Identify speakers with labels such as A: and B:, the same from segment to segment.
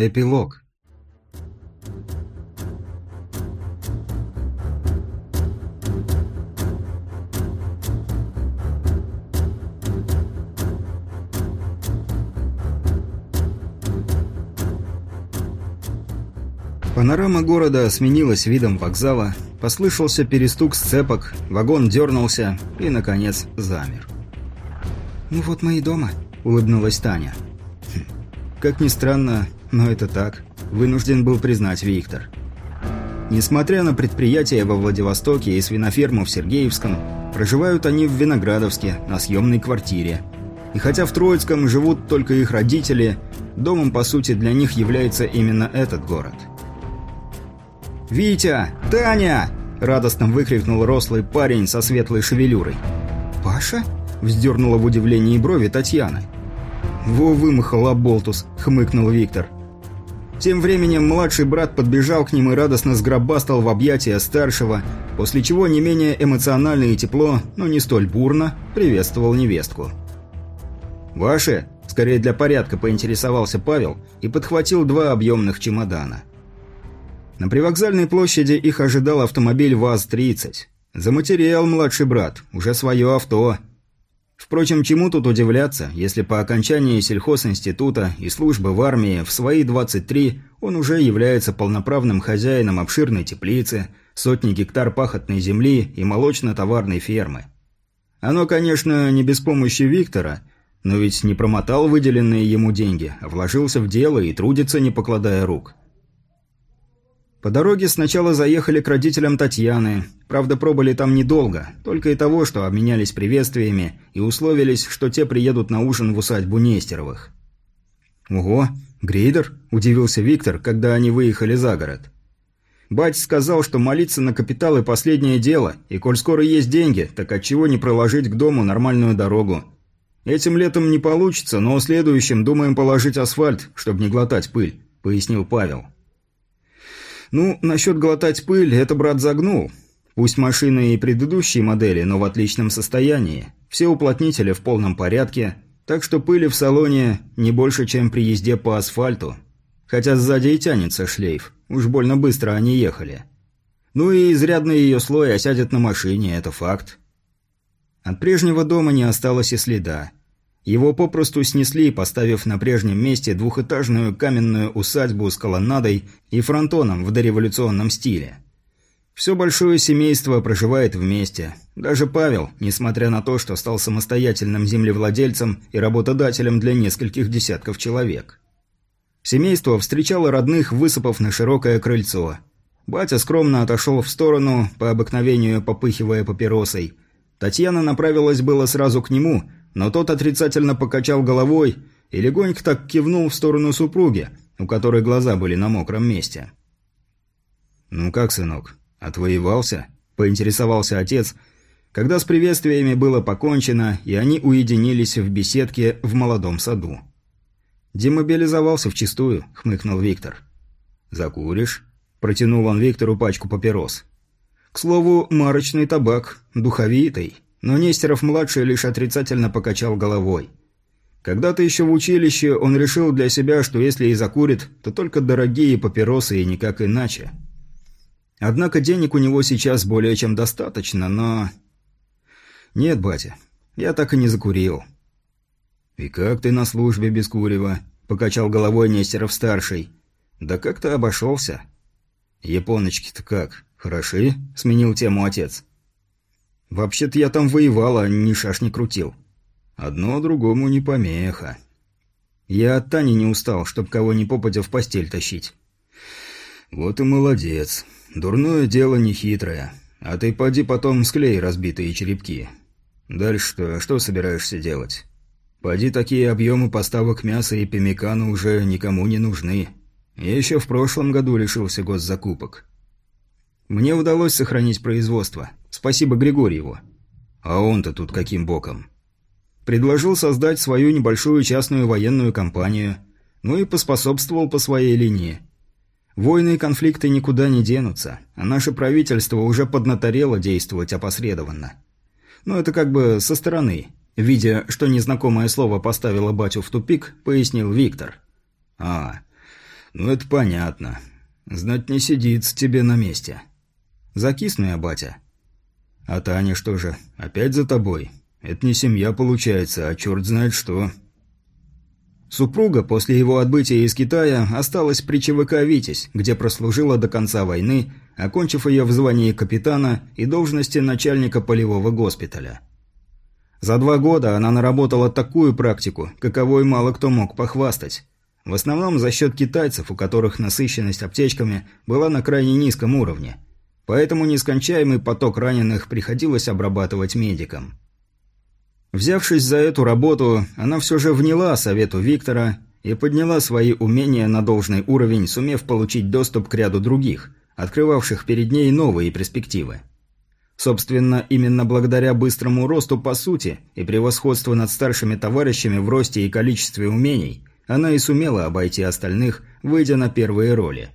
A: Эпилог. Панорама города сменилась видом вокзала, послышался перестук сцепок, вагон дернулся и, наконец, замер. «Ну вот мы и дома», — улыбнулась Таня. Хм, как ни странно, но это так, вынужден был признать Виктор. Несмотря на предприятия во Владивостоке и свиноферму в Сергеевском, проживают они в Виноградовске, на съемной квартире. И хотя в Троицком живут только их родители, домом, по сути, для них является именно этот город – «Витя! Таня!» – радостно выкрикнул рослый парень со светлой шевелюрой. «Паша?» – вздернула в удивлении брови Татьяна. «Во вымахал оболтус!» – хмыкнул Виктор. Тем временем младший брат подбежал к ним и радостно сгробастал в объятия старшего, после чего не менее эмоционально и тепло, но не столь бурно, приветствовал невестку. «Ваши?» – скорее для порядка поинтересовался Павел и подхватил два объемных чемодана. На привокзальной площади их ожидал автомобиль ВАЗ-30. Заматериал младший брат, уже свое авто. Впрочем, чему тут удивляться, если по окончании сельхозинститута и службы в армии в свои 23 он уже является полноправным хозяином обширной теплицы, сотни гектар пахотной земли и молочно-товарной фермы. Оно, конечно, не без помощи Виктора, но ведь не промотал выделенные ему деньги, а вложился в дело и трудится, не покладая рук. По дороге сначала заехали к родителям Татьяны. Правда, пробыли там недолго, только и того, что обменялись приветствиями и условились, что те приедут на ужин в усадьбу Нестеровых. «Ого, грейдер?» – удивился Виктор, когда они выехали за город. Бать сказал, что молиться на капиталы – последнее дело, и коль скоро есть деньги, так отчего не проложить к дому нормальную дорогу. Этим летом не получится, но в следующем думаем положить асфальт, чтобы не глотать пыль», – пояснил Павел. Ну, насчет глотать пыль, это брат загнул. Пусть машины и предыдущие модели, но в отличном состоянии. Все уплотнители в полном порядке, так что пыли в салоне не больше, чем при езде по асфальту. Хотя сзади и тянется шлейф, уж больно быстро они ехали. Ну и изрядный ее слой осядет на машине, это факт. От прежнего дома не осталось и следа. Его попросту снесли, поставив на прежнем месте двухэтажную каменную усадьбу с колоннадой и фронтоном в дореволюционном стиле. Все большое семейство проживает вместе. Даже Павел, несмотря на то, что стал самостоятельным землевладельцем и работодателем для нескольких десятков человек. Семейство встречало родных, высыпав на широкое крыльцо. Батя скромно отошел в сторону, по обыкновению попыхивая папиросой. Татьяна направилась было сразу к нему – но тот отрицательно покачал головой и легонько так кивнул в сторону супруги, у которой глаза были на мокром месте. «Ну как, сынок, отвоевался?» – поинтересовался отец, когда с приветствиями было покончено, и они уединились в беседке в молодом саду. «Демобилизовался вчистую», – хмыкнул Виктор. «Закуришь?» – протянул он Виктору пачку папирос. «К слову, марочный табак, духовитый». Но Нестеров-младший лишь отрицательно покачал головой. Когда-то еще в училище он решил для себя, что если и закурит, то только дорогие папиросы и никак иначе. Однако денег у него сейчас более чем достаточно, но... Нет, батя, я так и не закурил. «И как ты на службе без курева?» – покачал головой Нестеров-старший. «Да как-то обошелся». «Японочки-то как, хороши?» – сменил тему отец. Вообще-то я там воевал, а ни шаш не крутил. Одно другому не помеха. Я от Тани не устал, чтоб кого ни попадя в постель тащить. Вот и молодец. Дурное дело нехитрое. А ты поди потом склей разбитые черепки. Дальше что, что собираешься делать? Поди такие объемы поставок мяса и пемикана уже никому не нужны. Я еще в прошлом году лишился госзакупок. Мне удалось сохранить производство. Спасибо Григорьеву. А он-то тут каким боком? Предложил создать свою небольшую частную военную компанию, ну и поспособствовал по своей линии. Войны и конфликты никуда не денутся, а наше правительство уже поднаторело действовать опосредованно. Но это как бы со стороны. Видя, что незнакомое слово поставило батю в тупик, пояснил Виктор. «А, Ну, это понятно. Знать не сидится тебе на месте. Закисну я, батя. А Таня что же, опять за тобой? Это не семья получается, а черт знает что. Супруга после его отбытия из Китая осталась при ЧВК «Витязь», где прослужила до конца войны, окончив ее в звании капитана и должности начальника полевого госпиталя. За два года она наработала такую практику, каковой мало кто мог похвастать. В основном за счет китайцев, у которых насыщенность аптечками была на крайне низком уровне. Поэтому нескончаемый поток раненых приходилось обрабатывать медикам. Взявшись за эту работу, она все же вняла совету Виктора и подняла свои умения на должный уровень, сумев получить доступ к ряду других, открывавших перед ней новые перспективы. Собственно, именно благодаря быстрому росту по сути и превосходству над старшими товарищами в росте и количестве умений, она и сумела обойти остальных, выйдя на первые роли.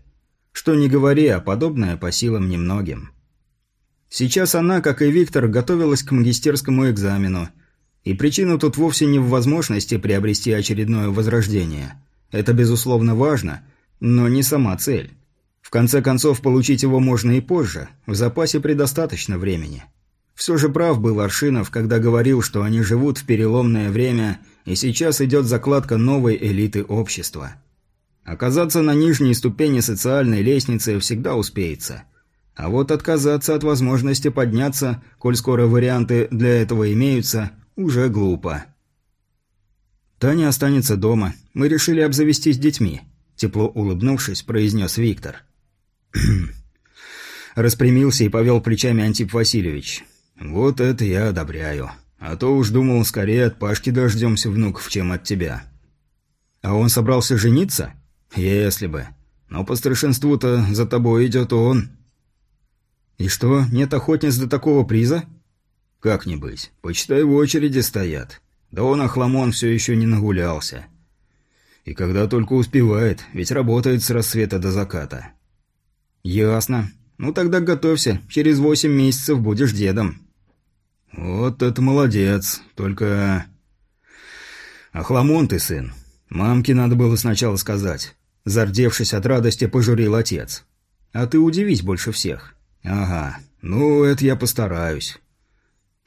A: Что не говори, а подобное по силам немногим. Сейчас она, как и Виктор, готовилась к магистерскому экзамену, и причина тут вовсе не в возможности приобрести очередное возрождение. Это, безусловно, важно, но не сама цель. В конце концов, получить его можно и позже, в запасе предостаточно времени. Все же прав был Аршинов, когда говорил, что они живут в переломное время, и сейчас идет закладка новой элиты общества. Оказаться на нижней ступени социальной лестницы всегда успеется. А вот отказаться от возможности подняться, коль скоро варианты для этого имеются, уже глупо. Таня останется дома. Мы решили обзавестись детьми, тепло улыбнувшись, произнес Виктор. Распрямился и повел плечами Антип Васильевич. «Вот это я одобряю. А то уж думал, скорее от Пашки дождемся внуков, чем от тебя». «А он собрался жениться?» «Если бы. Но по старшинству-то за тобой идет он». «И что, нет охотниц до такого приза?» «Как не быть. Почитай, в очереди стоят. Да он, Ахламон, все еще не нагулялся. И когда только успевает, ведь работает с рассвета до заката». «Ясно. Ну тогда готовься, через восемь месяцев будешь дедом». «Вот это молодец, только...» «Охламон ты, сын. Мамке надо было сначала сказать». Зардевшись от радости, пожурил отец. «А ты удивись больше всех». «Ага. Ну, это я постараюсь».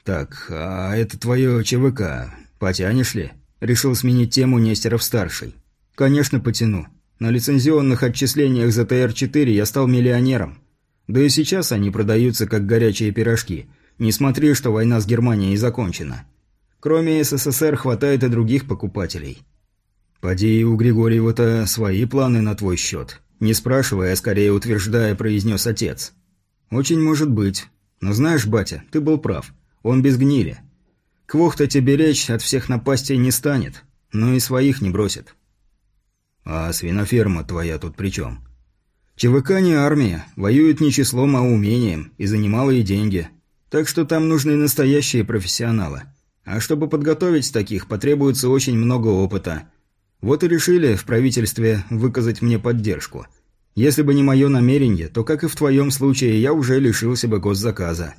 A: «Так, а это твое ЧВК. Потянешь ли?» Решил сменить тему Нестеров-старший. «Конечно, потяну. На лицензионных отчислениях за ТР-4 я стал миллионером. Да и сейчас они продаются как горячие пирожки. Не смотри, что война с Германией закончена. Кроме СССР хватает и других покупателей. Поди, у Григорьева-то свои планы на твой счет. Не спрашивая, а скорее утверждая, произнес отец. Очень может быть. Но знаешь, батя, ты был прав. Он без гнили. Квохта тебе речь от всех напастей не станет, но и своих не бросит. А свиноферма твоя тут при чем? ЧВК не армия, воюет не числом, а умением, и за немалые деньги. Так что там нужны настоящие профессионалы. А чтобы подготовить таких, потребуется очень много опыта. Вот и решили в правительстве выказать мне поддержку. Если бы не мое намерение, то, как и в твоем случае, я уже лишился бы госзаказа.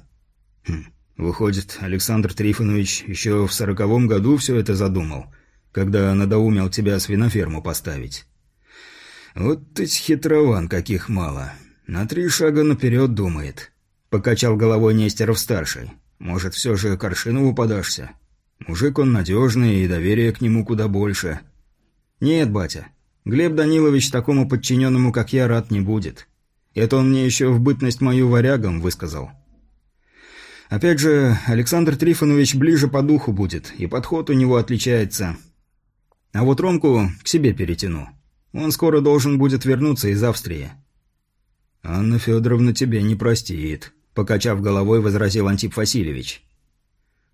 A: Хм, выходит, Александр Трифонович еще в сороковом году все это задумал – когда надоумел тебя свиноферму поставить. Вот ты хитрован, каких мало. На три шага наперед думает. Покачал головой Нестеров-старший. Может, все же к Аршинову подашься? Мужик он надежный, и доверие к нему куда больше. Нет, батя. Глеб Данилович такому подчиненному, как я, рад не будет. Это он мне еще в бытность мою варягом высказал. Опять же, Александр Трифонович ближе по духу будет, и подход у него отличается. А вот Ромку к себе перетяну. Он скоро должен будет вернуться из Австрии». «Анна Федоровна тебе не простит», – покачав головой, возразил Антип Васильевич.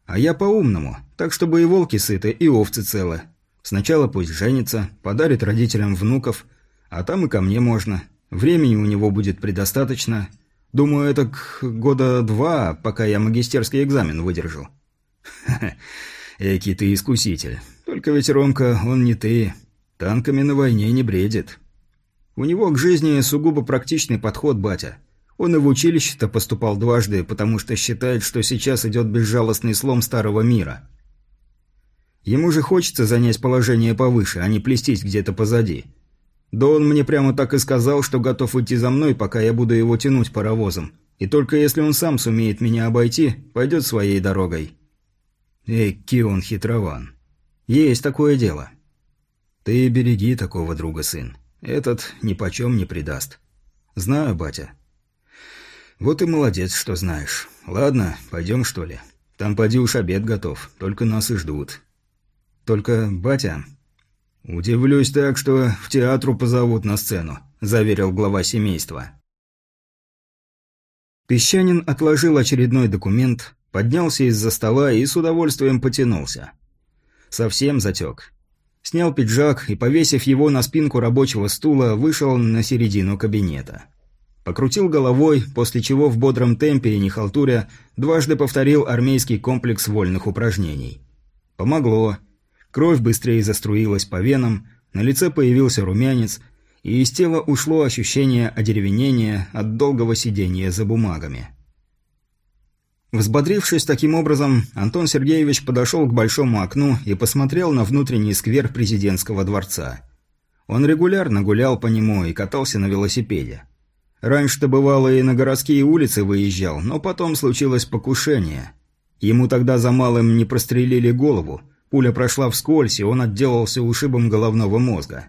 A: «А я по-умному, так чтобы и волки сыты, и овцы целы. Сначала пусть женится, подарит родителям внуков, а там и ко мне можно. Времени у него будет предостаточно. Думаю, это к года два, пока я магистерский экзамен выдержу». «Ха-ха, эки ты искуситель. Только ведь Ромка, он не ты. Танками на войне не бредит. У него к жизни сугубо практичный подход, батя. Он и в училище-то поступал дважды, потому что считает, что сейчас идет безжалостный слом старого мира. Ему же хочется занять положение повыше, а не плестись где-то позади. Да он мне прямо так и сказал, что готов идти за мной, пока я буду его тянуть паровозом. И только если он сам сумеет меня обойти, пойдет своей дорогой. Эки он хитрован. Есть такое дело. Ты береги такого друга, сын. Этот ни почем не предаст. Знаю, батя. Вот и молодец, что знаешь. Ладно, пойдем что ли. Там поди уж обед готов, только нас и ждут. Только, батя... Удивлюсь так, что в театру позовут на сцену, заверил глава семейства. Песчанин отложил очередной документ, поднялся из-за стола и с удовольствием потянулся. Совсем затек. Снял пиджак и, повесив его на спинку рабочего стула, вышел на середину кабинета. Покрутил головой, после чего в бодром темпе и не халтуря дважды повторил армейский комплекс вольных упражнений. Помогло. Кровь быстрее заструилась по венам, на лице появился румянец, и из тела ушло ощущение одеревенения от долгого сидения за бумагами. Взбодрившись таким образом, Антон Сергеевич подошел к большому окну и посмотрел на внутренний сквер президентского дворца. Он регулярно гулял по нему и катался на велосипеде. Раньше-то бывало и на городские улицы выезжал, но потом случилось покушение. Ему тогда за малым не прострелили голову, пуля прошла вскользь, и он отделался ушибом головного мозга.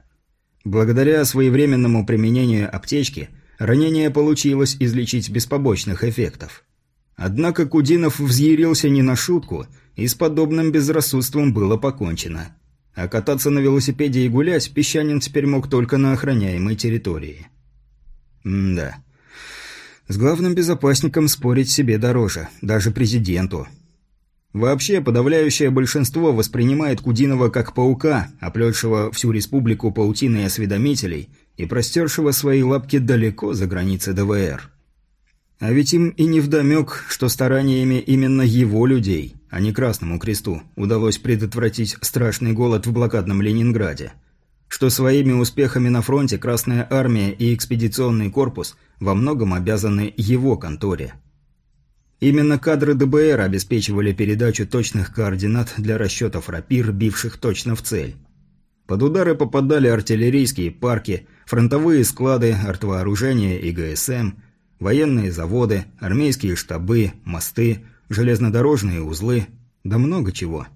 A: Благодаря своевременному применению аптечки, ранение получилось излечить без побочных эффектов. Однако Кудинов взъярился не на шутку, и с подобным безрассудством было покончено. А кататься на велосипеде и гулять песчанин теперь мог только на охраняемой территории. М да. С главным безопасником спорить себе дороже, даже президенту. Вообще, подавляющее большинство воспринимает Кудинова как паука, оплетшего всю республику паутиной осведомителей и простершего свои лапки далеко за границы ДВР. А ведь им и не вдомек, что стараниями именно его людей, а не Красному Кресту, удалось предотвратить страшный голод в блокадном Ленинграде. Что своими успехами на фронте Красная Армия и экспедиционный корпус во многом обязаны его конторе – Именно кадры ДБР обеспечивали передачу точных координат для расчетов рапир, бивших точно в цель. Под удары попадали артиллерийские парки, фронтовые склады, артвооружения и ГСМ, военные заводы, армейские штабы, мосты, железнодорожные узлы, да много чего.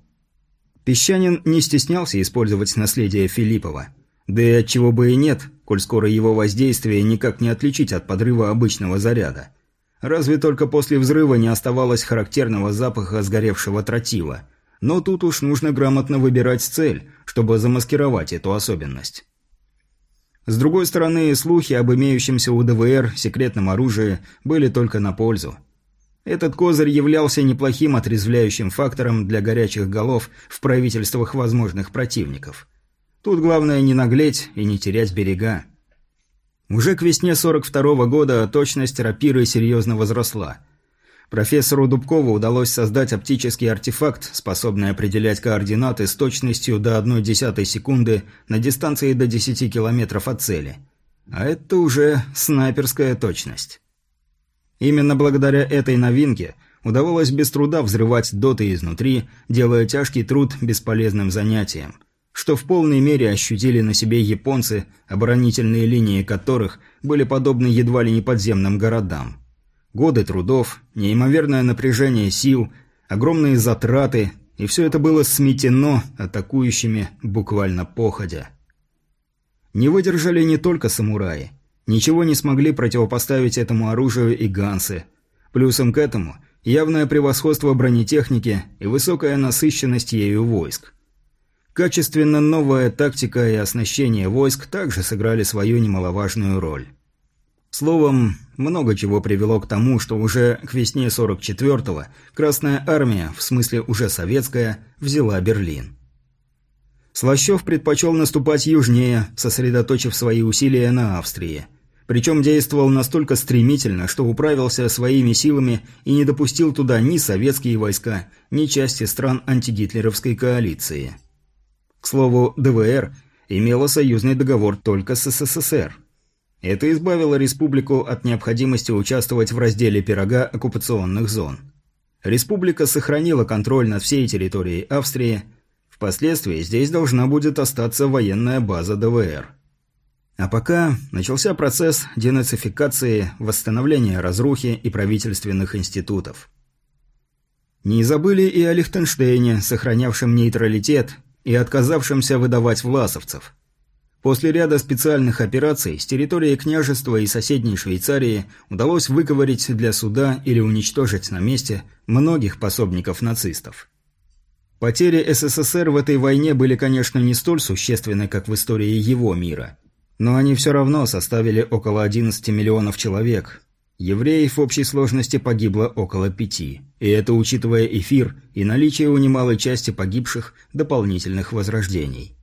A: Песчанин не стеснялся использовать наследие Филиппова. Да и от чего бы и нет, коль скоро его воздействие никак не отличить от подрыва обычного заряда – Разве только после взрыва не оставалось характерного запаха сгоревшего тротила. Но тут уж нужно грамотно выбирать цель, чтобы замаскировать эту особенность. С другой стороны, слухи об имеющемся у ДВР секретном оружии были только на пользу. Этот козырь являлся неплохим отрезвляющим фактором для горячих голов в правительствах возможных противников. Тут главное не наглеть и не терять берега. Уже к весне 42 -го года точность рапиры серьезно возросла. Профессору Дубкову удалось создать оптический артефакт, способный определять координаты с точностью до 1,1 секунды на дистанции до 10 километров от цели. А это уже снайперская точность. Именно благодаря этой новинке удавалось без труда взрывать доты изнутри, делая тяжкий труд бесполезным занятием – что в полной мере ощутили на себе японцы, оборонительные линии которых были подобны едва ли не подземным городам. Годы трудов, неимоверное напряжение сил, огромные затраты, и все это было сметено атакующими буквально походя. Не выдержали не только самураи. Ничего не смогли противопоставить этому оружию и гансы. Плюсом к этому – явное превосходство бронетехники и высокая насыщенность ею войск. Качественно новая тактика и оснащение войск также сыграли свою немаловажную роль. Словом, много чего привело к тому, что уже к весне 44-го Красная Армия, в смысле уже советская, взяла Берлин. Слащев предпочел наступать южнее, сосредоточив свои усилия на Австрии. Причем действовал настолько стремительно, что управился своими силами и не допустил туда ни советские войска, ни части стран антигитлеровской коалиции. К слову, ДВР имела союзный договор только с СССР. Это избавило республику от необходимости участвовать в разделе пирога оккупационных зон. Республика сохранила контроль над всей территорией Австрии. Впоследствии здесь должна будет остаться военная база ДВР. А пока начался процесс денацификации, восстановления разрухи и правительственных институтов. Не забыли и о Лихтенштейне, сохранявшем нейтралитет и отказавшемся выдавать власовцев. После ряда специальных операций с территории княжества и соседней Швейцарии удалось выковырить для суда или уничтожить на месте многих пособников нацистов. Потери СССР в этой войне были, конечно, не столь существенны, как в истории его мира – но они все равно составили около 11 миллионов человек. Евреев в общей сложности погибло около пяти. И это учитывая эфир и наличие у немалой части погибших дополнительных возрождений.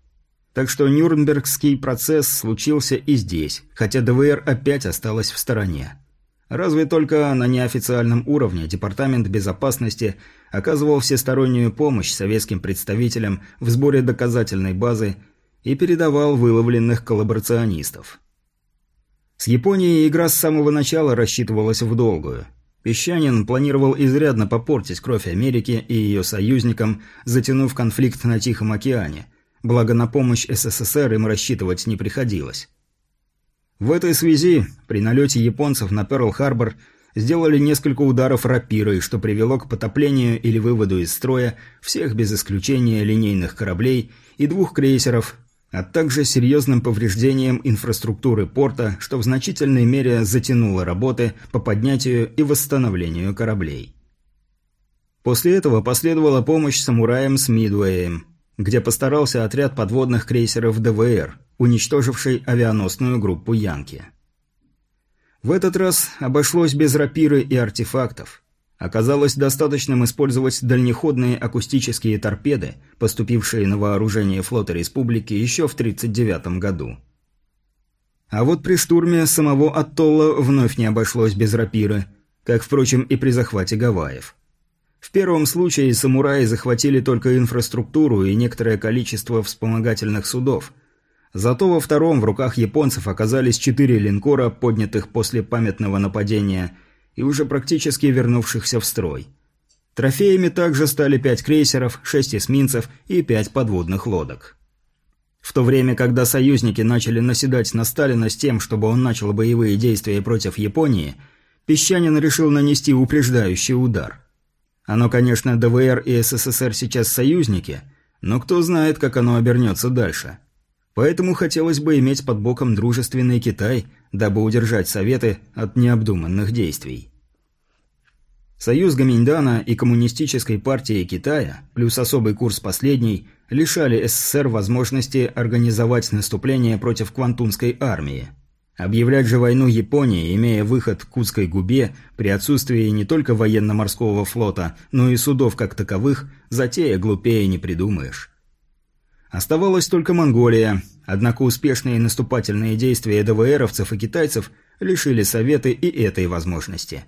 A: Так что Нюрнбергский процесс случился и здесь, хотя ДВР опять осталась в стороне. Разве только на неофициальном уровне Департамент безопасности оказывал всестороннюю помощь советским представителям в сборе доказательной базы и передавал выловленных коллаборационистов. С Японией игра с самого начала рассчитывалась в долгую. Песчанин планировал изрядно попортить кровь Америки и ее союзникам, затянув конфликт на Тихом океане, благо на помощь СССР им рассчитывать не приходилось. В этой связи при налете японцев на Перл-Харбор сделали несколько ударов рапирой, что привело к потоплению или выводу из строя всех без исключения линейных кораблей и двух крейсеров а также серьезным повреждением инфраструктуры порта, что в значительной мере затянуло работы по поднятию и восстановлению кораблей. После этого последовала помощь самураям с Мидуэем, где постарался отряд подводных крейсеров ДВР, уничтоживший авианосную группу Янки. В этот раз обошлось без рапиры и артефактов – Оказалось достаточным использовать дальнеходные акустические торпеды, поступившие на вооружение флота республики еще в 1939 году. А вот при штурме самого Атолла вновь не обошлось без рапиры, как, впрочем, и при захвате Гавайев. В первом случае самураи захватили только инфраструктуру и некоторое количество вспомогательных судов. Зато во втором в руках японцев оказались четыре линкора, поднятых после памятного нападения – и уже практически вернувшихся в строй. Трофеями также стали пять крейсеров, шесть эсминцев и пять подводных лодок. В то время, когда союзники начали наседать на Сталина с тем, чтобы он начал боевые действия против Японии, Песчанин решил нанести упреждающий удар. Оно, конечно, ДВР и СССР сейчас союзники, но кто знает, как оно обернется дальше. Поэтому хотелось бы иметь под боком дружественный Китай, дабы удержать Советы от необдуманных действий. Союз Гаминьдана и Коммунистической партии Китая, плюс особый курс последней, лишали СССР возможности организовать наступление против Квантунской армии. Объявлять же войну Японии, имея выход к Кутской губе, при отсутствии не только военно-морского флота, но и судов как таковых, затея глупее не придумаешь. Оставалась только Монголия, однако успешные наступательные действия ДВРовцев и китайцев лишили Советы и этой возможности.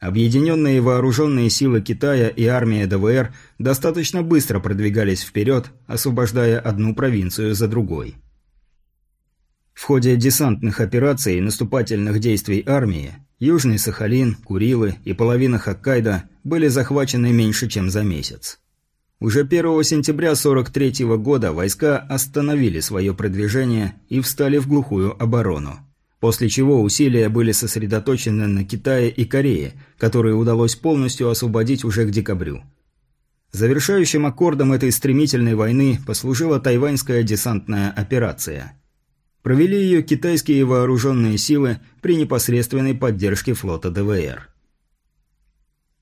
A: Объединенные вооруженные силы Китая и армия ДВР достаточно быстро продвигались вперед, освобождая одну провинцию за другой. В ходе десантных операций и наступательных действий армии Южный Сахалин, Курилы и половина Хоккайдо были захвачены меньше, чем за месяц. Уже 1 сентября 43 года войска остановили свое продвижение и встали в глухую оборону. После чего усилия были сосредоточены на Китае и Корее, которые удалось полностью освободить уже к декабрю. Завершающим аккордом этой стремительной войны послужила тайваньская десантная операция. Провели ее китайские вооруженные силы при непосредственной поддержке флота ДВР.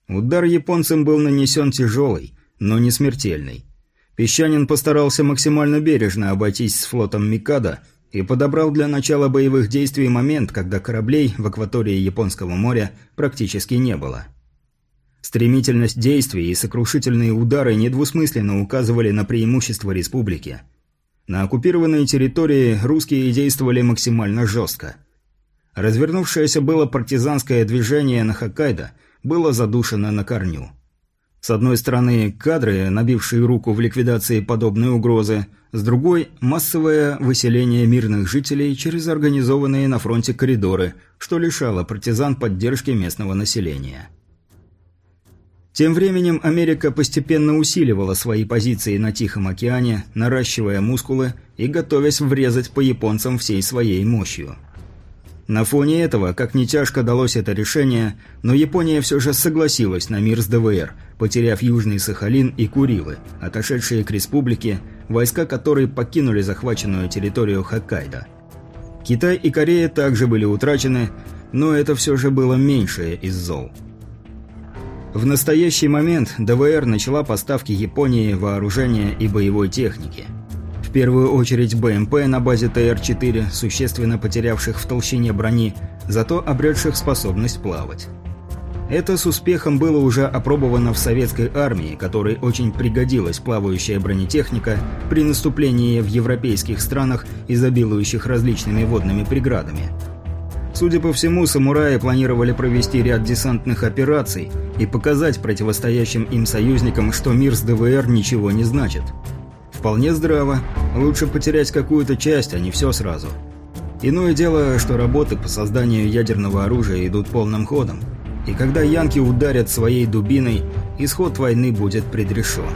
A: Удар японцам был нанесен тяжелый – но не смертельный. Песчанин постарался максимально бережно обойтись с флотом Микада и подобрал для начала боевых действий момент, когда кораблей в акватории Японского моря практически не было. Стремительность действий и сокрушительные удары недвусмысленно указывали на преимущество республики. На оккупированной территории русские действовали максимально жестко. Развернувшееся было партизанское движение на Хоккайдо было задушено на корню. С одной стороны, кадры, набившие руку в ликвидации подобной угрозы, с другой – массовое выселение мирных жителей через организованные на фронте коридоры, что лишало партизан поддержки местного населения. Тем временем Америка постепенно усиливала свои позиции на Тихом океане, наращивая мускулы и готовясь врезать по японцам всей своей мощью. На фоне этого, как ни тяжко далось это решение, но Япония все же согласилась на мир с ДВР, потеряв Южный Сахалин и Курилы, отошедшие к республике, войска которой покинули захваченную территорию Хоккайдо. Китай и Корея также были утрачены, но это все же было меньшее из зол. В настоящий момент ДВР начала поставки Японии вооружения и боевой техники – в первую очередь БМП на базе ТР-4, существенно потерявших в толщине брони, зато обретших способность плавать. Это с успехом было уже опробовано в советской армии, которой очень пригодилась плавающая бронетехника при наступлении в европейских странах, изобилующих различными водными преградами. Судя по всему, самураи планировали провести ряд десантных операций и показать противостоящим им союзникам, что мир с ДВР ничего не значит – Вполне здраво. Лучше потерять какую-то часть, а не все сразу. Иное дело, что работы по созданию ядерного оружия идут полным ходом. И когда янки ударят своей дубиной, исход войны будет предрешен.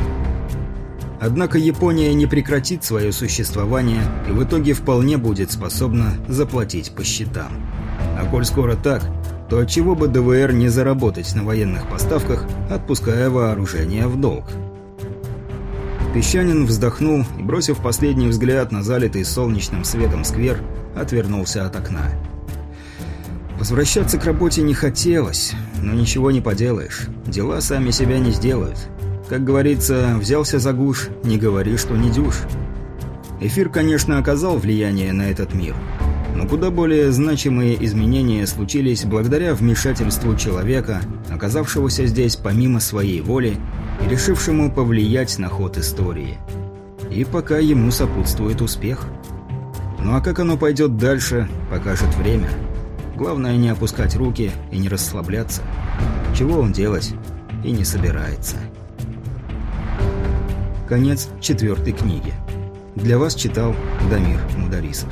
A: Однако Япония не прекратит свое существование и в итоге вполне будет способна заплатить по счетам. А коль скоро так, то отчего бы ДВР не заработать на военных поставках, отпуская вооружение в долг? Песчанин вздохнул и, бросив последний взгляд на залитый солнечным светом сквер, отвернулся от окна. Возвращаться к работе не хотелось, но ничего не поделаешь. Дела сами себя не сделают. Как говорится, взялся за гуш, не говори, что не дюш. Эфир, конечно, оказал влияние на этот мир, но куда более значимые изменения случились благодаря вмешательству человека, оказавшегося здесь помимо своей воли решившему повлиять на ход истории. И пока ему сопутствует успех. Ну а как оно пойдет дальше, покажет время. Главное не опускать руки и не расслабляться. Чего он делать и не собирается. Конец четвертой книги. Для вас читал Дамир Мударисов.